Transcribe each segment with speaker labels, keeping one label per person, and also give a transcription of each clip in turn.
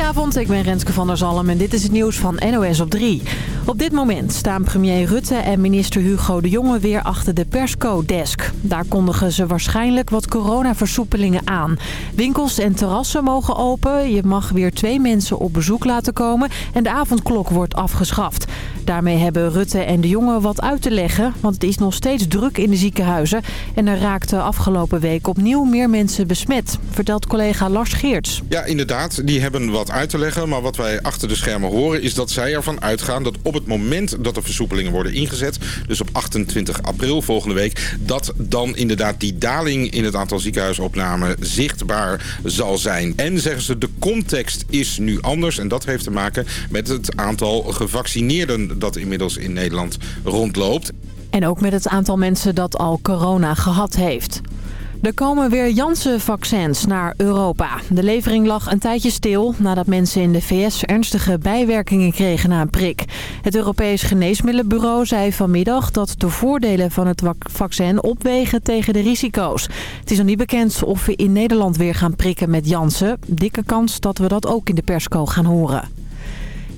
Speaker 1: Goedenavond, ik ben Renske van der Zalm en dit is het nieuws van NOS op 3. Op dit moment staan premier Rutte en minister Hugo de Jonge weer achter de persco-desk. Daar kondigen ze waarschijnlijk wat coronaversoepelingen aan. Winkels en terrassen mogen open, je mag weer twee mensen op bezoek laten komen en de avondklok wordt afgeschaft. Daarmee hebben Rutte en de Jonge wat uit te leggen, want het is nog steeds druk in de ziekenhuizen. En er raakten afgelopen week opnieuw meer mensen besmet, vertelt collega Lars Geerts.
Speaker 2: Ja, inderdaad, die hebben wat uit te leggen. Maar wat wij achter de schermen horen is dat zij ervan uitgaan dat op het moment dat de versoepelingen worden ingezet... dus op 28 april volgende week... dat dan inderdaad die daling in het aantal ziekenhuisopnamen zichtbaar zal zijn. En zeggen ze, de context is nu anders. En dat heeft te maken met het aantal gevaccineerden dat inmiddels in Nederland rondloopt.
Speaker 1: En ook met het aantal mensen dat al corona gehad heeft. Er komen weer Janssen-vaccins naar Europa. De levering lag een tijdje stil nadat mensen in de VS ernstige bijwerkingen kregen na een prik. Het Europees Geneesmiddelenbureau zei vanmiddag dat de voordelen van het vaccin opwegen tegen de risico's. Het is nog niet bekend of we in Nederland weer gaan prikken met Janssen. Dikke kans dat we dat ook in de persco gaan horen.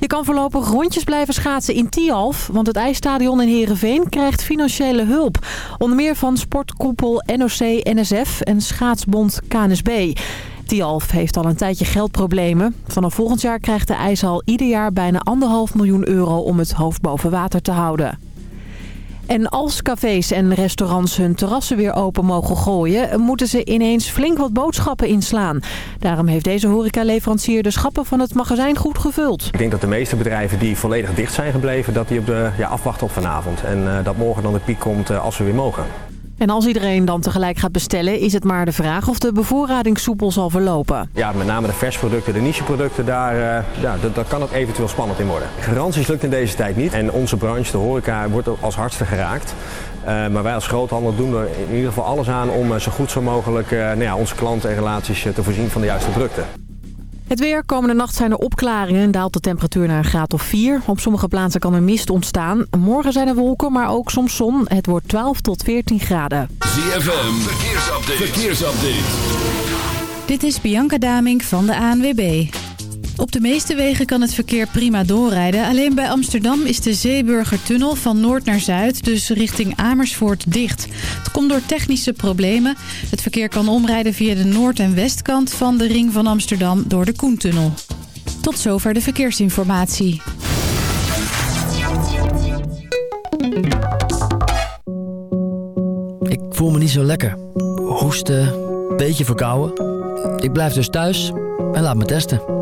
Speaker 1: Je kan voorlopig rondjes blijven schaatsen in Tialf, want het ijsstadion in Heerenveen krijgt financiële hulp. Onder meer van sportkoepel NOC-NSF en schaatsbond KNSB. Tialf heeft al een tijdje geldproblemen. Vanaf volgend jaar krijgt de ijshal ieder jaar bijna anderhalf miljoen euro om het hoofd boven water te houden. En als cafés en restaurants hun terrassen weer open mogen gooien... moeten ze ineens flink wat boodschappen inslaan. Daarom heeft deze horecaleverancier de schappen van het magazijn goed gevuld.
Speaker 3: Ik denk dat de meeste bedrijven die volledig dicht zijn gebleven... dat die op de, ja, afwachten op vanavond. En uh, dat morgen dan de piek komt uh, als we weer mogen.
Speaker 1: En als iedereen dan tegelijk gaat bestellen, is het maar de vraag of de bevoorrading soepel zal verlopen.
Speaker 3: Ja, met name de versproducten, de nicheproducten, daar, uh, ja, daar kan het eventueel spannend in worden. Garanties lukt in deze tijd niet en onze branche, de horeca, wordt als hardste geraakt. Uh, maar wij als groothandel doen er in ieder geval alles aan om uh, zo goed zo mogelijk nou ja, onze klanten en relaties te voorzien van de juiste producten.
Speaker 1: Het weer. Komende nacht zijn er opklaringen en daalt de temperatuur naar een graad of 4. Op sommige plaatsen kan er mist ontstaan. Morgen zijn er wolken, maar ook soms zon. Het wordt 12 tot 14 graden.
Speaker 4: ZFM. Verkeersupdate. Verkeersupdate.
Speaker 5: Dit is Bianca Damink van de ANWB. Op de meeste wegen kan het verkeer prima doorrijden. Alleen bij Amsterdam is de Zeeburgertunnel van noord naar zuid, dus richting Amersfoort, dicht. Het komt door technische problemen. Het verkeer kan omrijden via de noord- en westkant van de ring van Amsterdam door de Koentunnel. Tot zover de verkeersinformatie.
Speaker 6: Ik voel me niet zo lekker. Hoesten, beetje verkouden. Ik blijf dus thuis en laat me testen.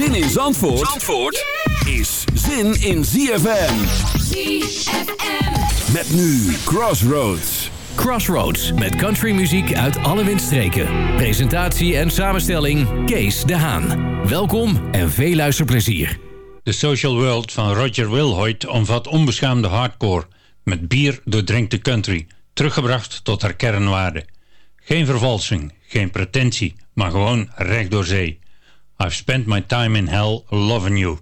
Speaker 4: Zin in Zandvoort, Zandvoort is zin in ZFM.
Speaker 7: ZFM.
Speaker 4: Met nu Crossroads.
Speaker 8: Crossroads met countrymuziek uit alle windstreken. Presentatie en samenstelling Kees de Haan. Welkom en veel luisterplezier.
Speaker 9: The Social World van Roger Wilhoit omvat onbeschaamde hardcore... met bier doordrenkte country, teruggebracht tot haar kernwaarde. Geen vervalsing, geen pretentie, maar gewoon recht door zee. I've spent my time in hell loving you.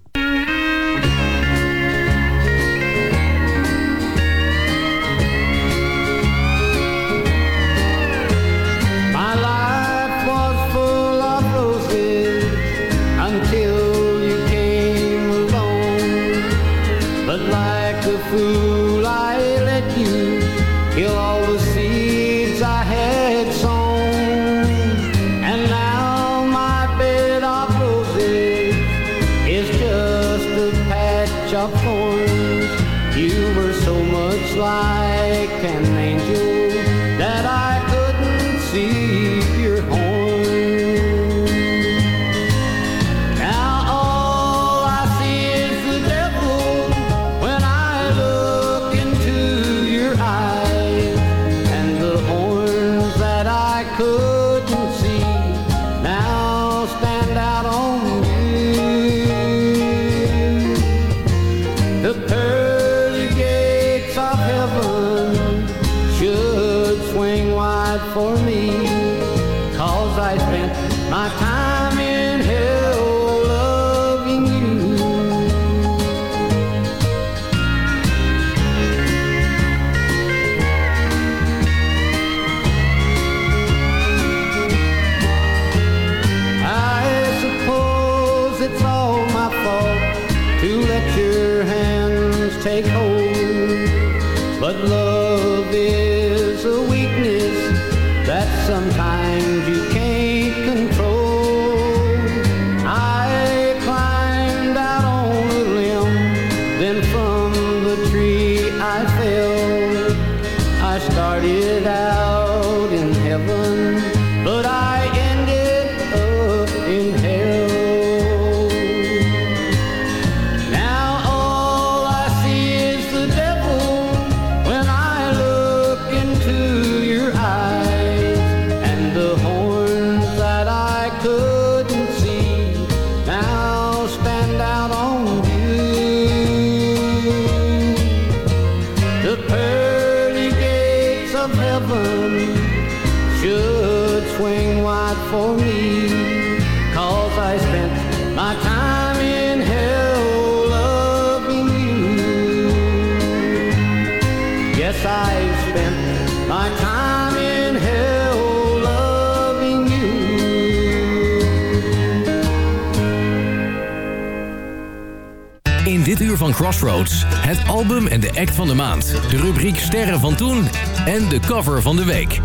Speaker 8: Crossroads, het album en de act van de maand. De rubriek Sterren van Toen en de cover van de week.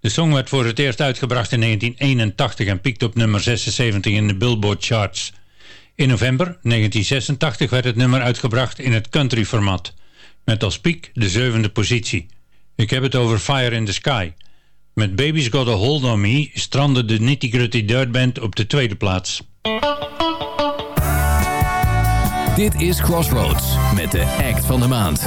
Speaker 9: De song werd voor het eerst uitgebracht in 1981 en piekte op nummer 76 in de Billboard charts. In november 1986 werd het nummer uitgebracht in het country format, met als piek de zevende positie. Ik heb het over Fire in the Sky. Met Baby's Got a Hold on Me strandde de Nitty Gritty Dirt Band op de tweede plaats.
Speaker 8: Dit is Crossroads met de act van de maand.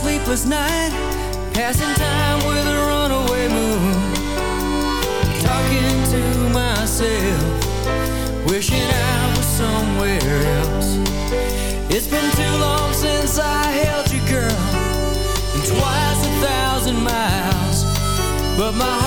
Speaker 10: Sleepless night, passing time myself, wishing I was somewhere else. It's been too long since I held you, girl, and twice a thousand miles. But my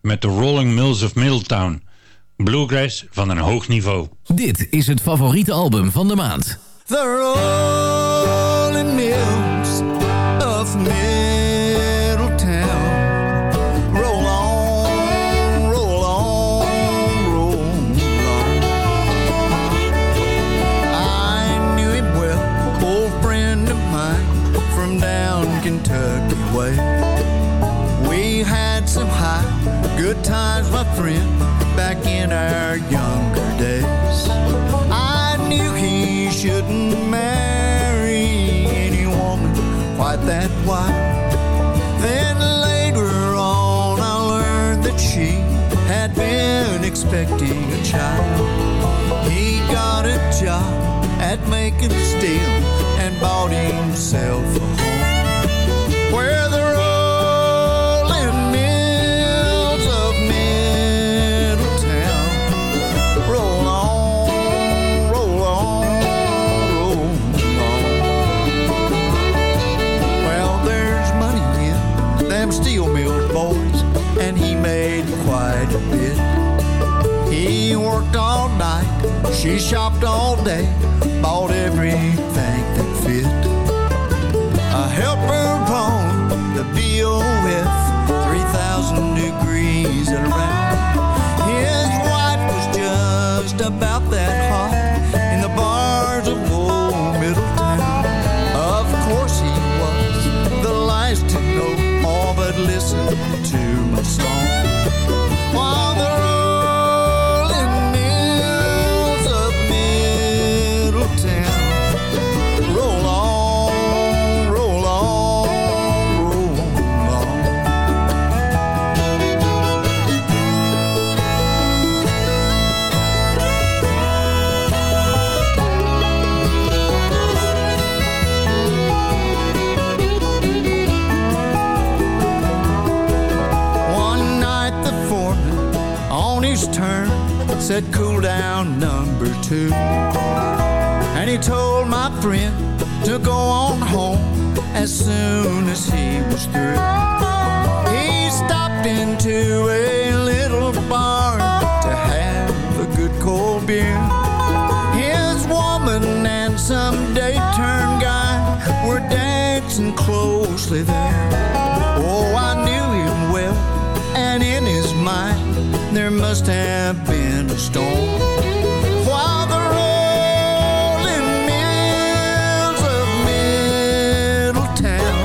Speaker 9: Met de Rolling Mills of Middletown. Bluegrass van een hoog niveau.
Speaker 8: Dit is het favoriete album van de maand.
Speaker 11: The Rolling Mills good times, my friend, back in our younger days. I knew he shouldn't marry any woman quite that white. Then later on, I learned that she had been expecting a child. He got a job at making steel and bought himself a home. She shopped all day, bought everything that fit said cool down number two. And he told my friend to go on home as soon as he was through. He stopped into a little bar to have a good cold beer. His woman and some day-turn guy were dancing closely there. Oh, I knew him well, and in his mind there must have a storm. While the rolling mills of Middletown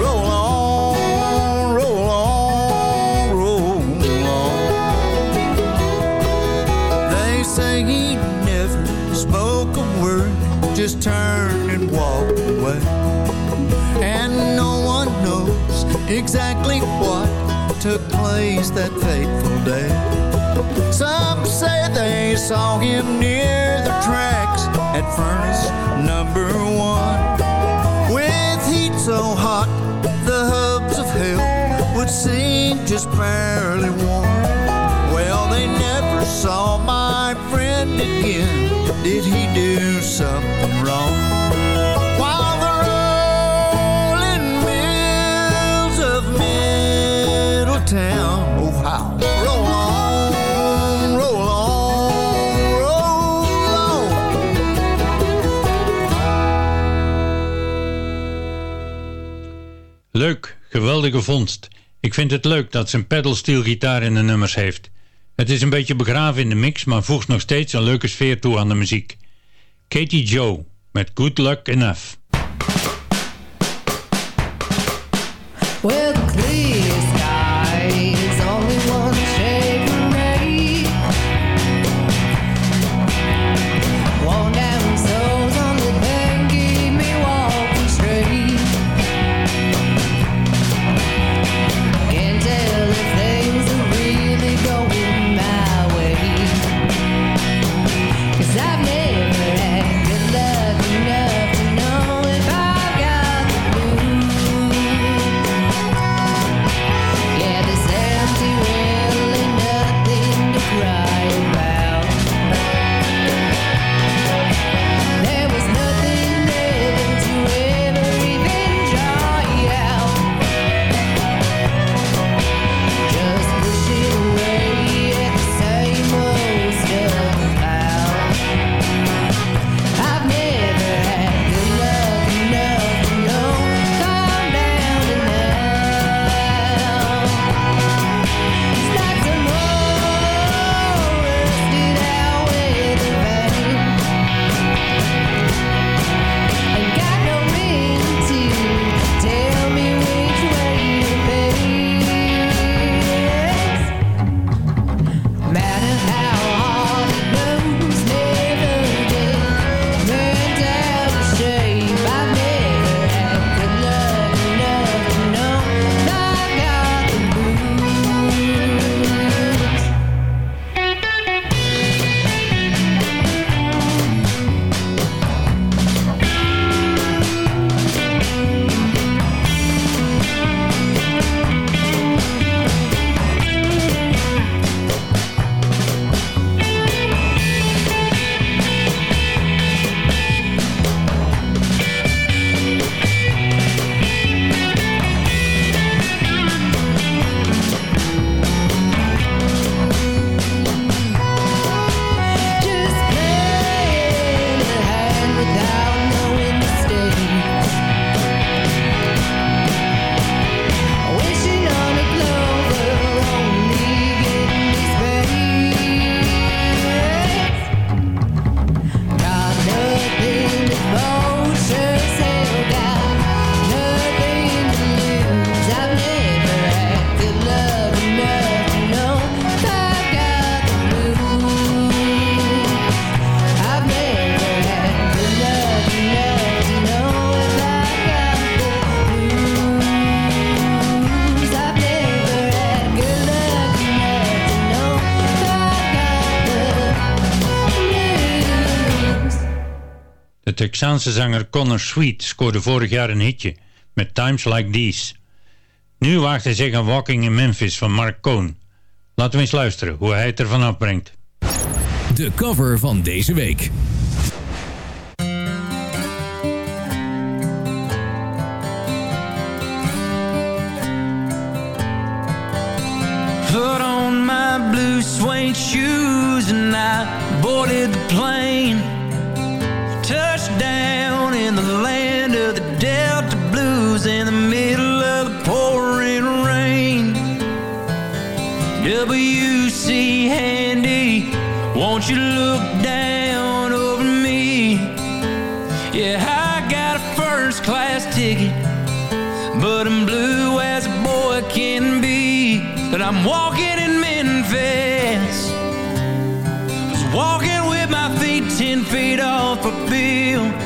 Speaker 11: roll on, roll on, roll on. They say he never spoke a word, just turned and walked away. And no one knows exactly what took place that fateful day. Some say they saw him near the tracks at furnace number one. With heat so hot, the hubs of hell would seem just barely warm. Well, they never saw my friend again. Did he do something wrong?
Speaker 12: Ik vind het leuk dat ze een pedalsteel gitaar in de nummers heeft. Het is een beetje begraven in de mix, maar voegt nog steeds een leuke sfeer toe aan de muziek. Katie Joe met Good Luck Enough. Texaanse zanger Connor Sweet scoorde vorig jaar een hitje met Times Like These. Nu waagt hij zich aan Walking in Memphis van Mark Cohn. Laten we eens luisteren hoe hij het ervan afbrengt.
Speaker 13: De cover van deze week.
Speaker 11: Put on my blue suede shoes and I boarded the plane. touchdown in the land of the Delta Blues in the middle of the pouring rain. WC Handy, won't you look down over me? Yeah, I got a first class ticket, but I'm blue as a boy can be. But I'm walking. feet off a field.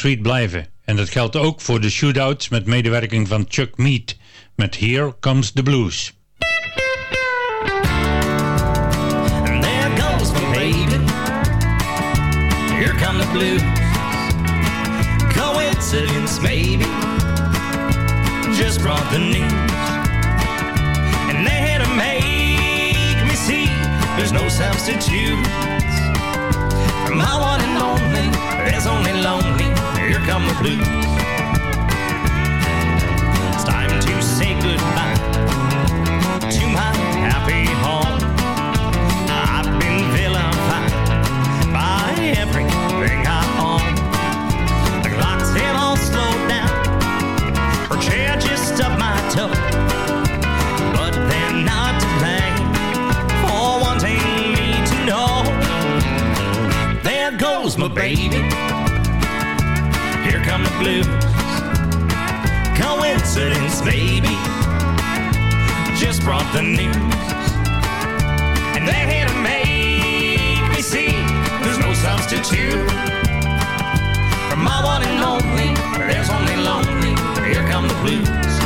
Speaker 9: Street blijven. En dat geldt ook voor de shootouts met medewerking van Chuck Mead met Here Comes the Blues.
Speaker 11: There goes my baby. Here come the blues. Coincidence maybe. Just brought the news. And they had to make me see there's no substitute.
Speaker 14: The blues. It's time to say goodbye to my happy home. I've been vilified by everything I own. The clocks have all slowed down, or chair just stubbed my toe. But they're not to blame for wanting me to know. There goes my baby. Baby. Just brought the news. And they're here to make me see there's no substitute. For my one and only, there's only lonely. Here come the blues.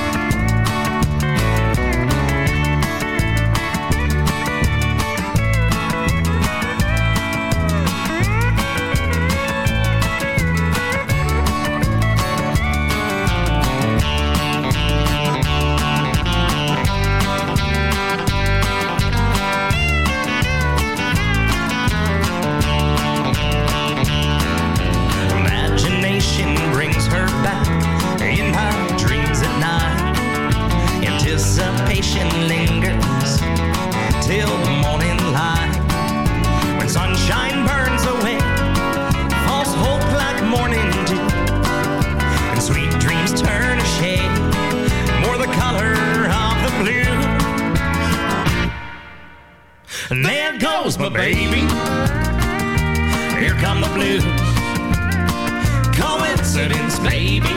Speaker 14: Coincidence, baby.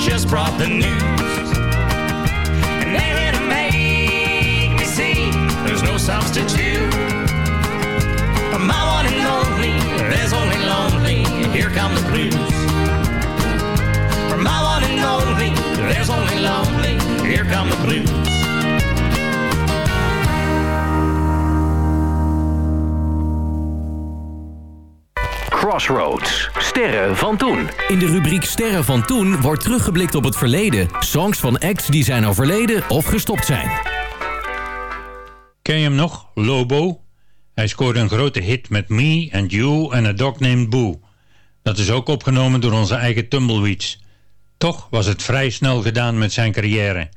Speaker 14: Just brought the news. And they're here to make me see there's no substitute. For my one and only, there's only lonely. Here come the blues. For my one and only, there's only lonely. Here come the blues.
Speaker 13: Crossroads. Sterren van toen. In de rubriek Sterren van toen wordt teruggeblikt op het verleden. Songs van acts die zijn overleden of gestopt zijn.
Speaker 8: Ken je hem nog? Lobo? Hij scoorde een grote hit met Me and You and a Dog Named Boo. Dat is ook opgenomen door onze eigen Tumbleweeds. Toch was het vrij snel gedaan met zijn carrière.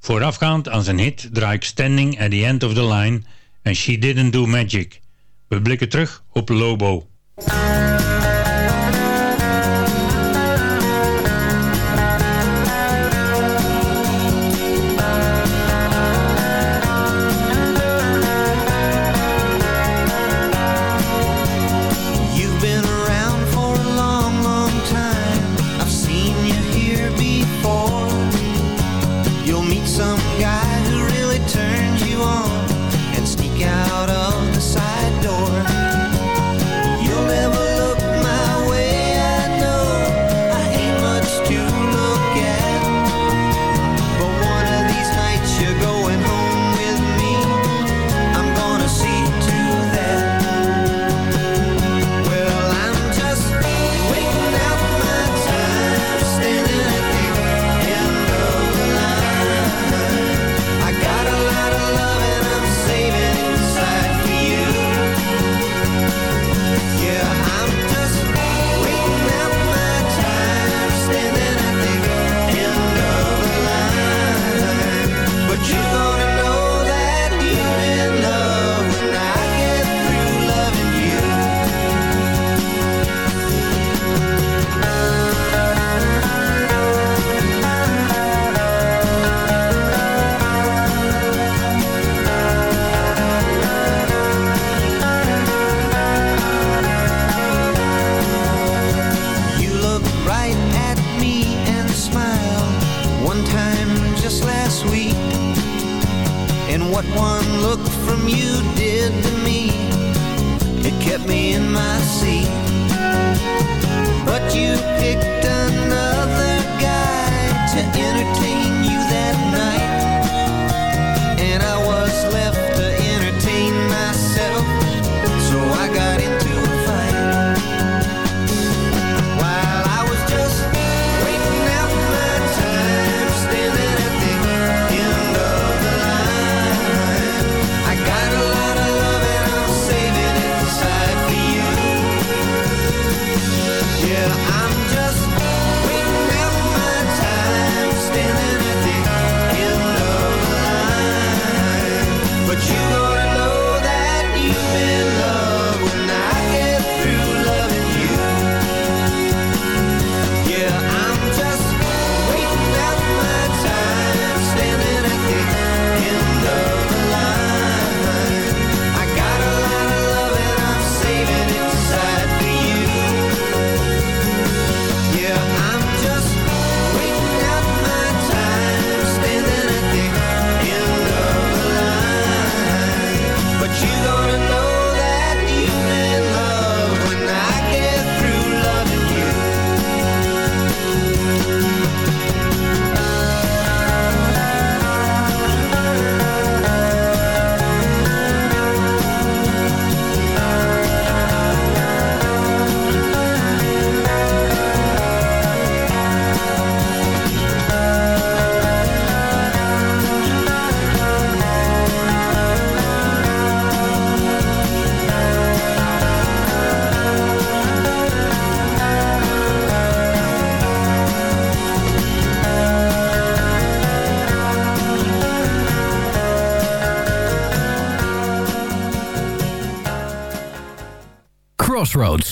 Speaker 8: Voorafgaand aan zijn hit draai ik Standing at the End of the Line en She Didn't Do Magic. We blikken terug op Lobo. Crossroads.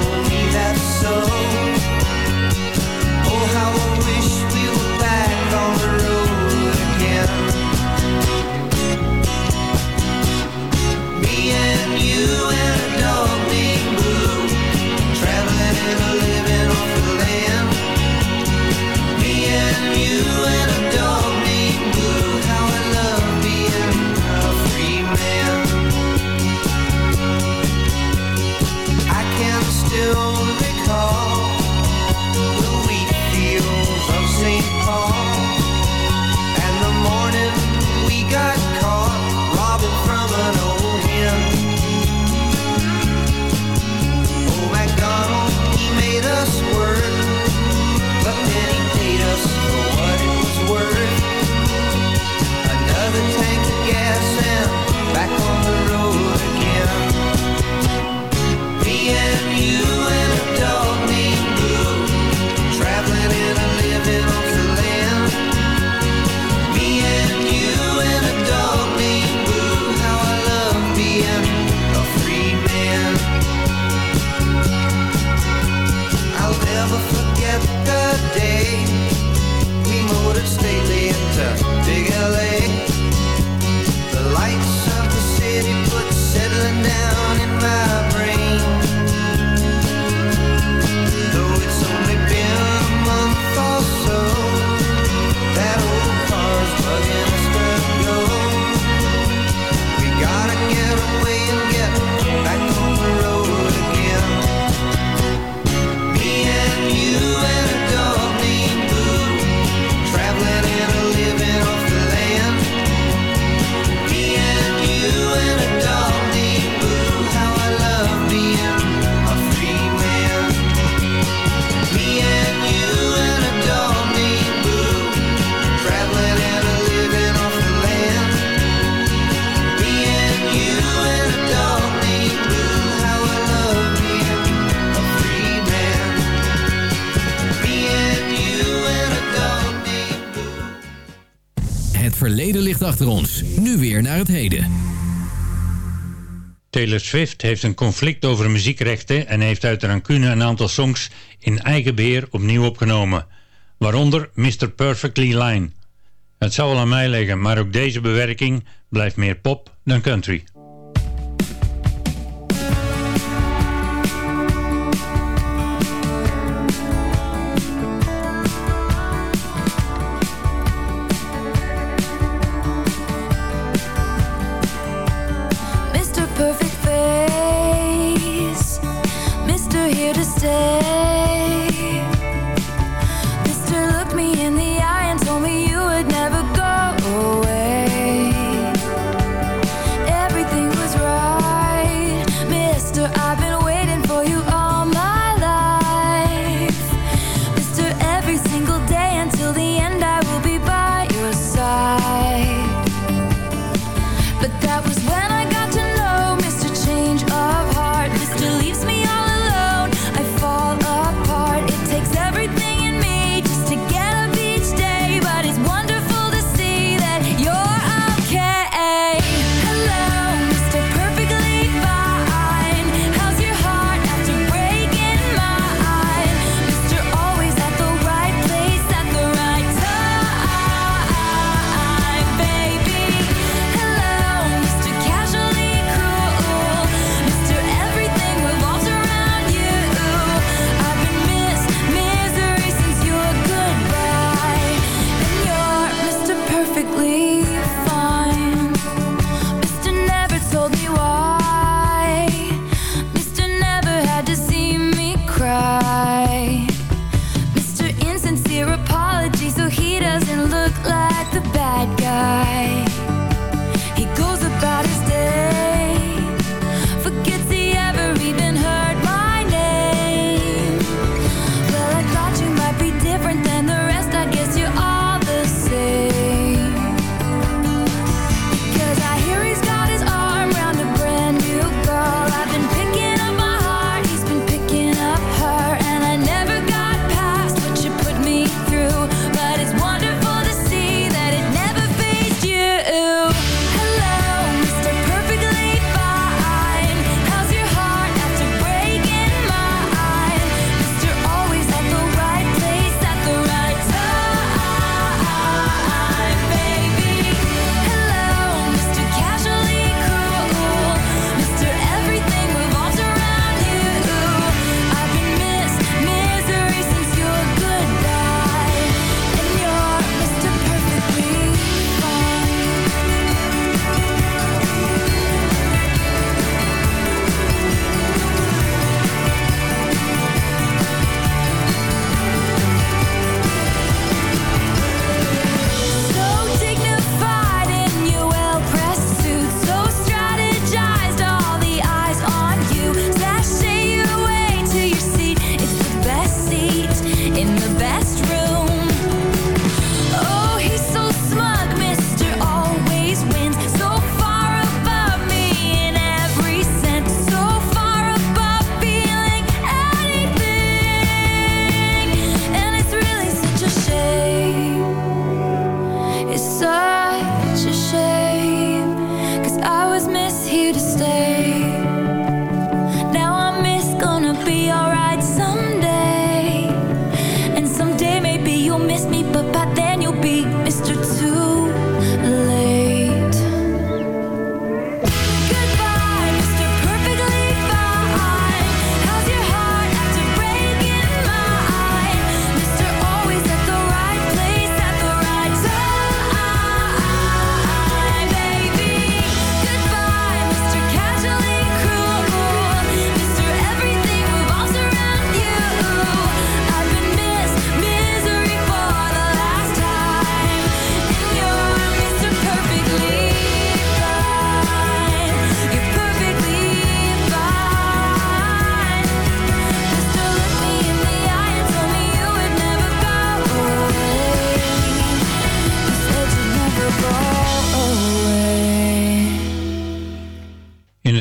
Speaker 8: Lord.
Speaker 9: Taylor Swift heeft een conflict over muziekrechten en heeft uit de rancune een aantal songs in eigen beheer opnieuw opgenomen. Waaronder Mr. Perfectly Line. Het zou wel aan mij liggen, maar ook deze bewerking blijft meer pop dan country.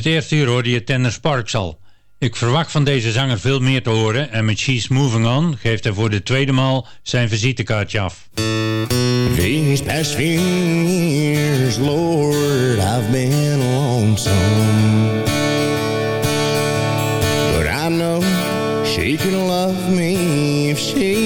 Speaker 9: eerste uur hoorde je Tanner Sparks al. Ik verwacht van deze zanger veel meer te horen en met She's Moving On geeft hij voor de tweede maal zijn visitekaartje af.
Speaker 11: Years, Lord, But I know she can love me if she.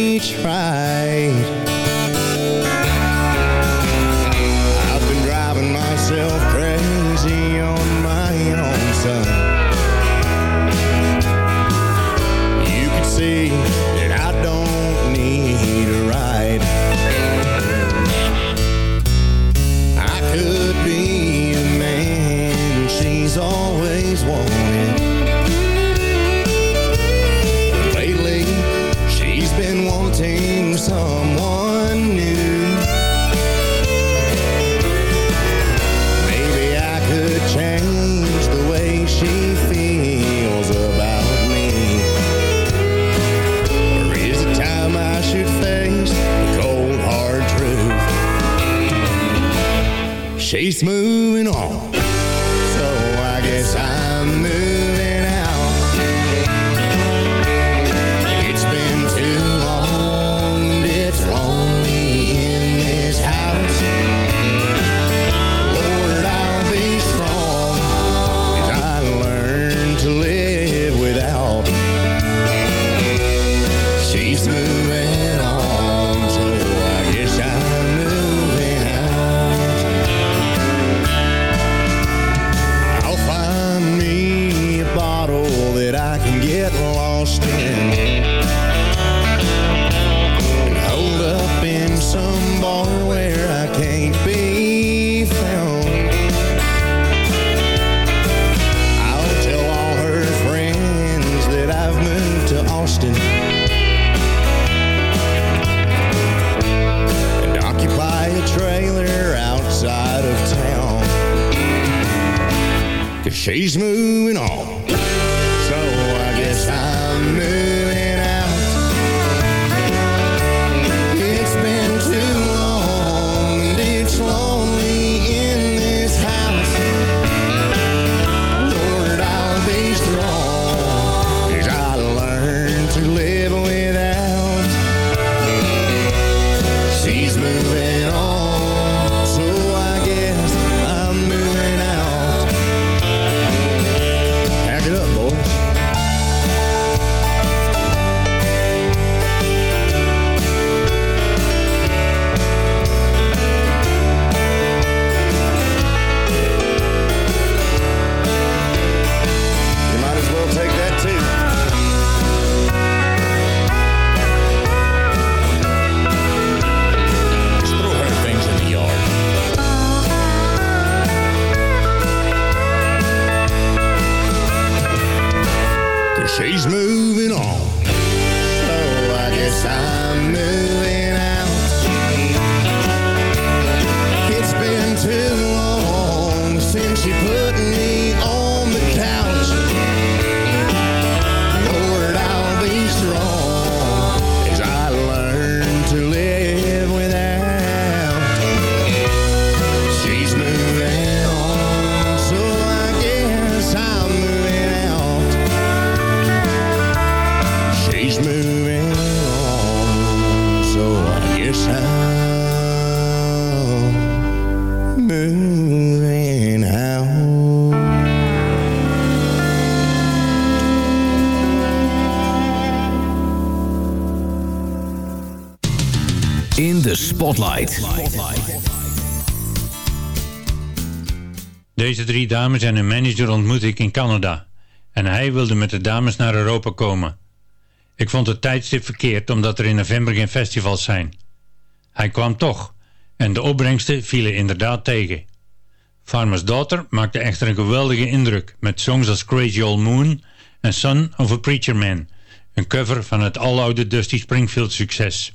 Speaker 9: Deze drie dames en hun manager ontmoet ik in Canada. En hij wilde met de dames naar Europa komen. Ik vond het tijdstip verkeerd omdat er in november geen festivals zijn. Hij kwam toch. En de opbrengsten vielen inderdaad tegen. Farmer's Daughter maakte echter een geweldige indruk met songs als Crazy Old Moon en Son of a Preacher Man, een cover van het aloude Dusty Springfield succes.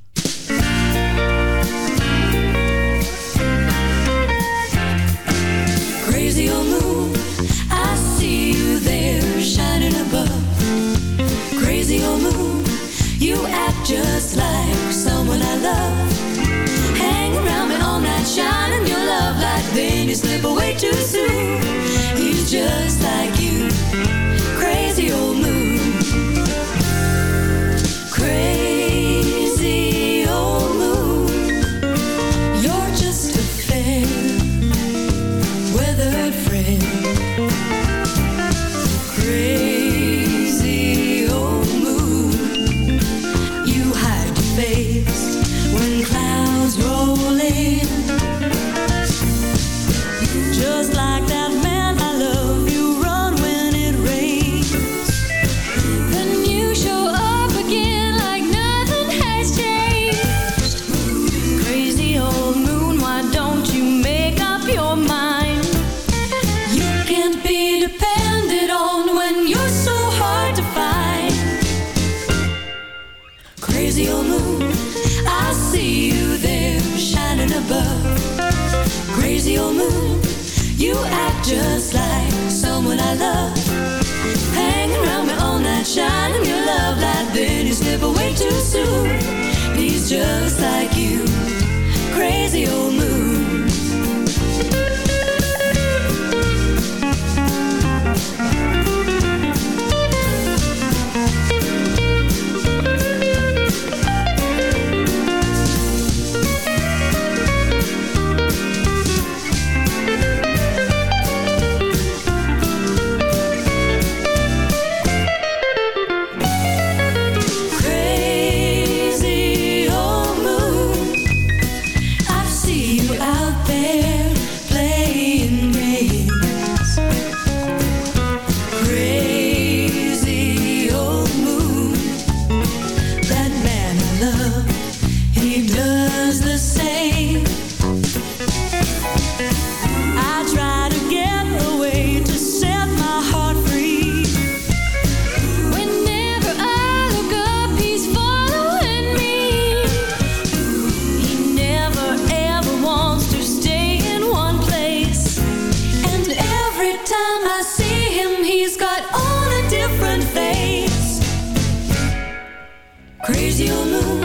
Speaker 15: Crazy old moon,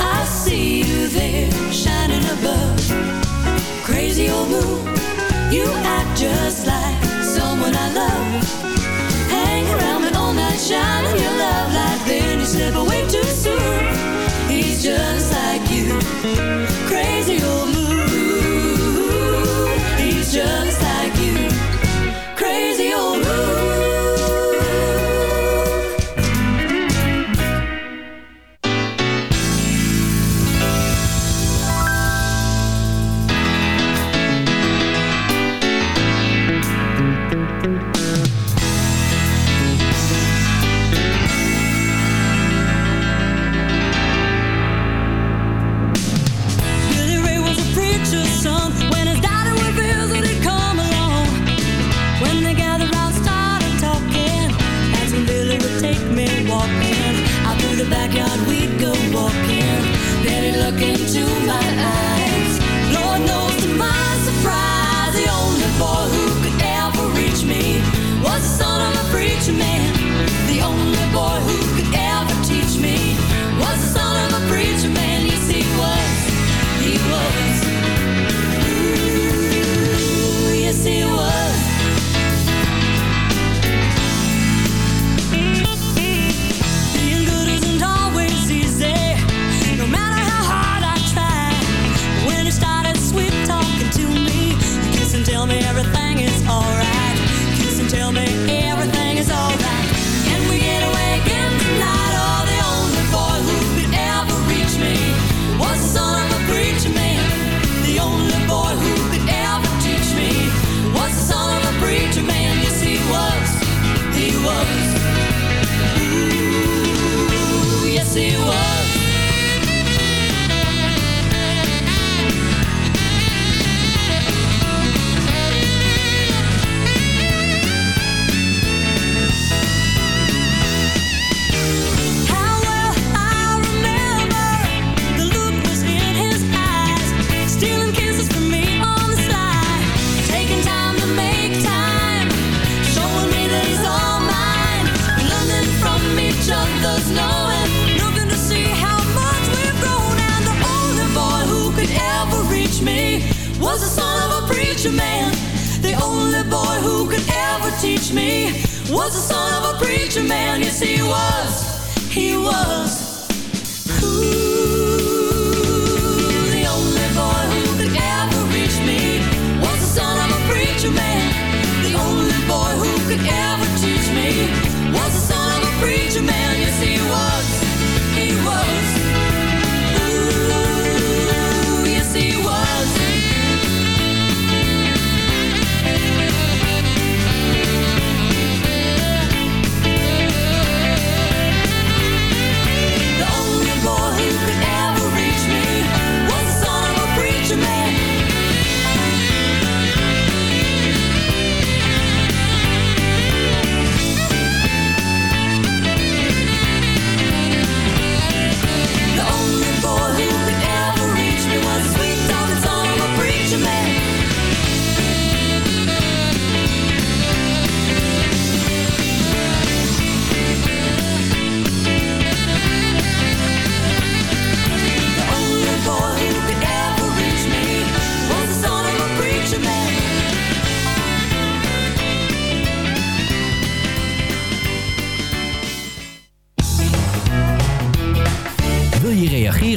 Speaker 15: I see you there shining above. Crazy old moon, you act just like someone I love. Hang around me all night, shining your love light, then you slip away too soon. He's just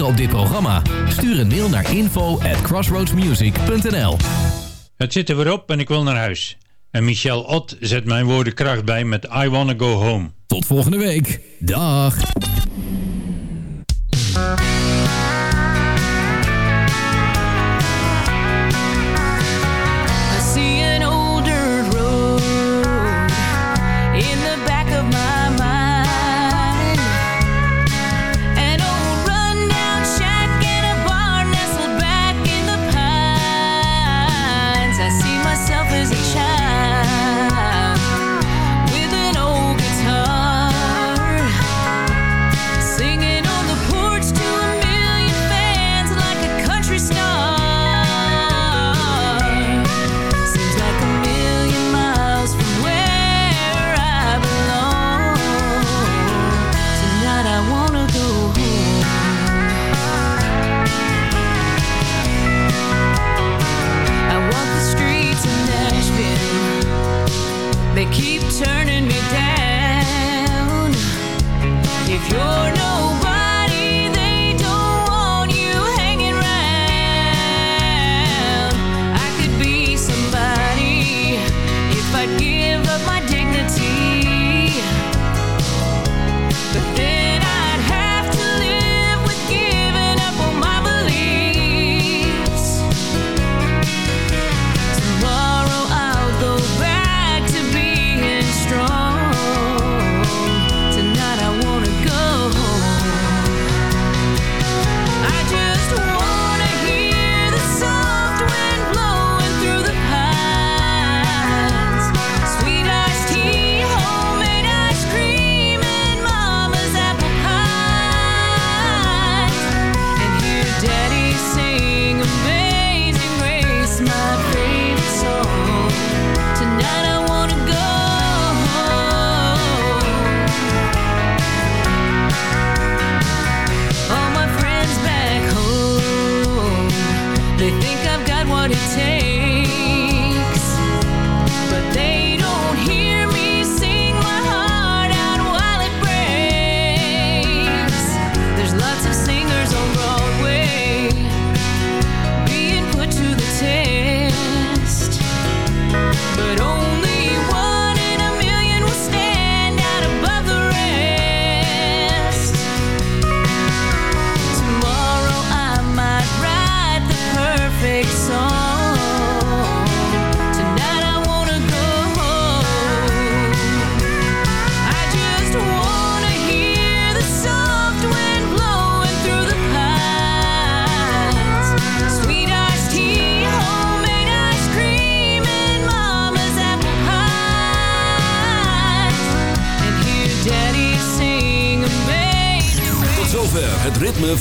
Speaker 7: op dit programma? Stuur een mail naar info at crossroadsmusic.nl
Speaker 9: Het zit er weer op en ik wil naar huis. En Michel Ott zet mijn woorden kracht bij met I Wanna Go Home.
Speaker 7: Tot volgende week. Dag.